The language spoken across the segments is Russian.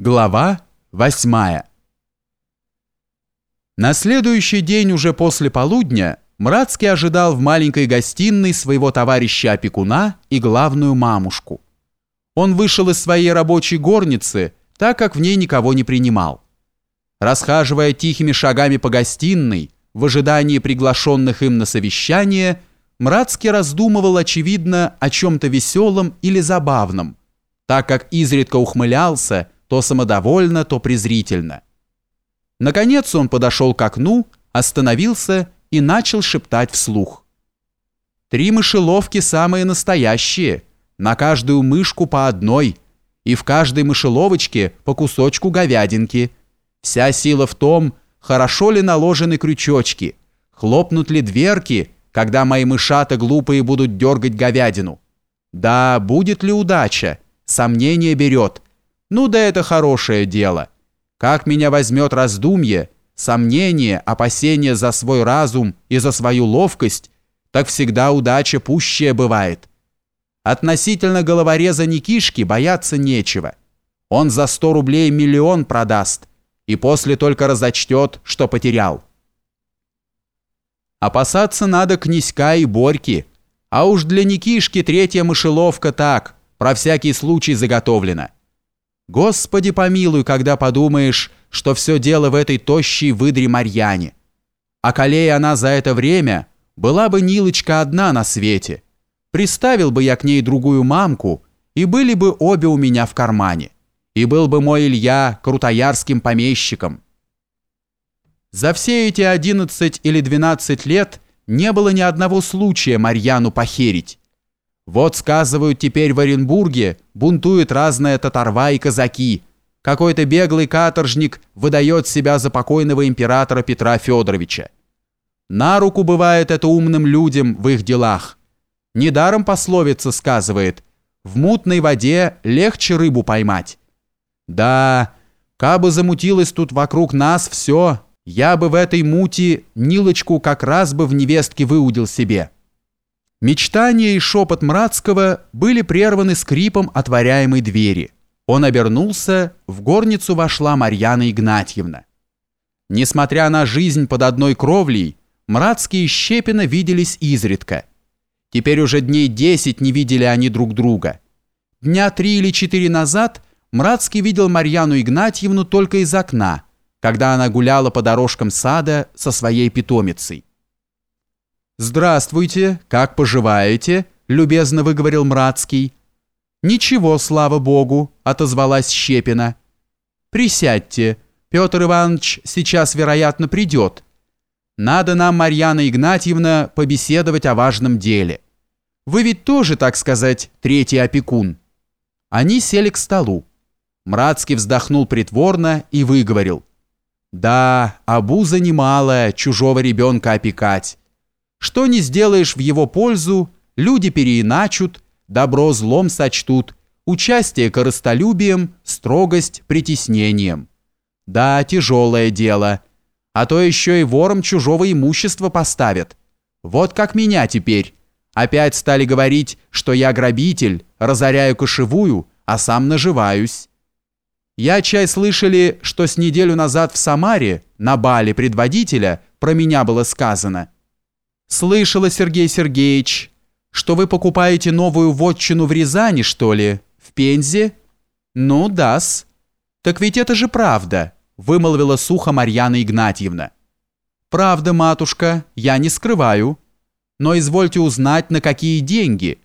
Глава 8 На следующий день уже после полудня Мрацкий ожидал в маленькой гостиной своего товарища-опекуна и главную мамушку. Он вышел из своей рабочей горницы, так как в ней никого не принимал. Расхаживая тихими шагами по гостиной, в ожидании приглашенных им на совещание, Мрацкий раздумывал, очевидно, о чем-то веселом или забавном, так как изредка ухмылялся, то самодовольно, то презрительно. Наконец он подошел к окну, остановился и начал шептать вслух. «Три мышеловки самые настоящие, на каждую мышку по одной, и в каждой мышеловочке по кусочку говядинки. Вся сила в том, хорошо ли наложены крючочки, хлопнут ли дверки, когда мои мышата глупые будут дергать говядину. Да, будет ли удача, сомнение берет» Ну да это хорошее дело. Как меня возьмет раздумье, сомнение, опасение за свой разум и за свою ловкость, так всегда удача пущая бывает. Относительно головореза Никишки бояться нечего. Он за сто рублей миллион продаст и после только разочтет, что потерял. Опасаться надо князька и Борьки, а уж для Никишки третья мышеловка так, про всякий случай заготовлена. Господи помилуй, когда подумаешь, что все дело в этой тощей выдре Марьяне. А колея она за это время, была бы Нилочка одна на свете. Приставил бы я к ней другую мамку, и были бы обе у меня в кармане. И был бы мой Илья крутоярским помещиком. За все эти 11 или 12 лет не было ни одного случая Марьяну похерить. Вот, сказывают, теперь в Оренбурге бунтуют разные татарва и казаки. Какой-то беглый каторжник выдает себя за покойного императора Петра Федоровича. На руку бывает это умным людям в их делах. Недаром пословица сказывает «в мутной воде легче рыбу поймать». Да, кабы замутилось тут вокруг нас все, я бы в этой мути Нилочку как раз бы в невестке выудил себе». Мечтания и шепот Мрацкого были прерваны скрипом отворяемой двери. Он обернулся, в горницу вошла Марьяна Игнатьевна. Несмотря на жизнь под одной кровлей, Мрацкие и Щепина виделись изредка. Теперь уже дней десять не видели они друг друга. Дня три или четыре назад Мрацкий видел Марьяну Игнатьевну только из окна, когда она гуляла по дорожкам сада со своей питомицей. «Здравствуйте, как поживаете?» – любезно выговорил Мрацкий. «Ничего, слава богу», – отозвалась Щепина. «Присядьте, Петр Иванович сейчас, вероятно, придет. Надо нам, Марьяна Игнатьевна, побеседовать о важном деле. Вы ведь тоже, так сказать, третий опекун». Они сели к столу. Мрацкий вздохнул притворно и выговорил. «Да, обуза немалая, чужого ребенка опекать». Что не сделаешь в его пользу, люди переиначут, добро злом сочтут, участие корыстолюбием, строгость притеснением. Да, тяжелое дело. А то еще и вором чужого имущества поставят. Вот как меня теперь. Опять стали говорить, что я грабитель, разоряю кошевую, а сам наживаюсь. Я чай слышали, что с неделю назад в Самаре, на бале предводителя, про меня было сказано – «Слышала, Сергей Сергеевич, что вы покупаете новую вотчину в Рязани, что ли? В Пензе?» «Ну, да-с». «Так ведь это же правда», — вымолвила сухо Марьяна Игнатьевна. «Правда, матушка, я не скрываю. Но извольте узнать, на какие деньги.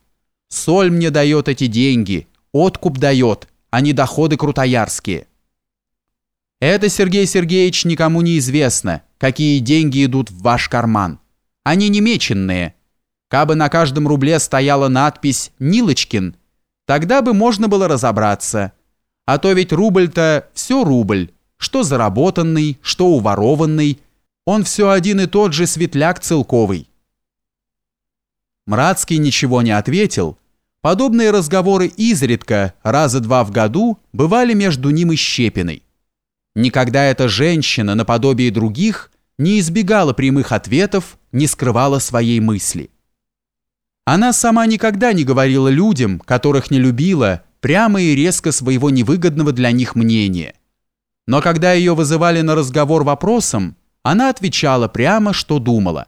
Соль мне дает эти деньги, откуп дает, а не доходы крутоярские». «Это, Сергей Сергеевич, никому не известно, какие деньги идут в ваш карман. Они немеченные. Кабы на каждом рубле стояла надпись «Нилочкин», тогда бы можно было разобраться. А то ведь рубль-то все рубль, что заработанный, что уворованный. Он все один и тот же светляк целковый. Мрацкий ничего не ответил. Подобные разговоры изредка, раза два в году, бывали между ним и Щепиной. Никогда эта женщина, наподобие других, не избегала прямых ответов, не скрывала своей мысли. Она сама никогда не говорила людям, которых не любила, прямо и резко своего невыгодного для них мнения. Но когда ее вызывали на разговор вопросом, она отвечала прямо, что думала.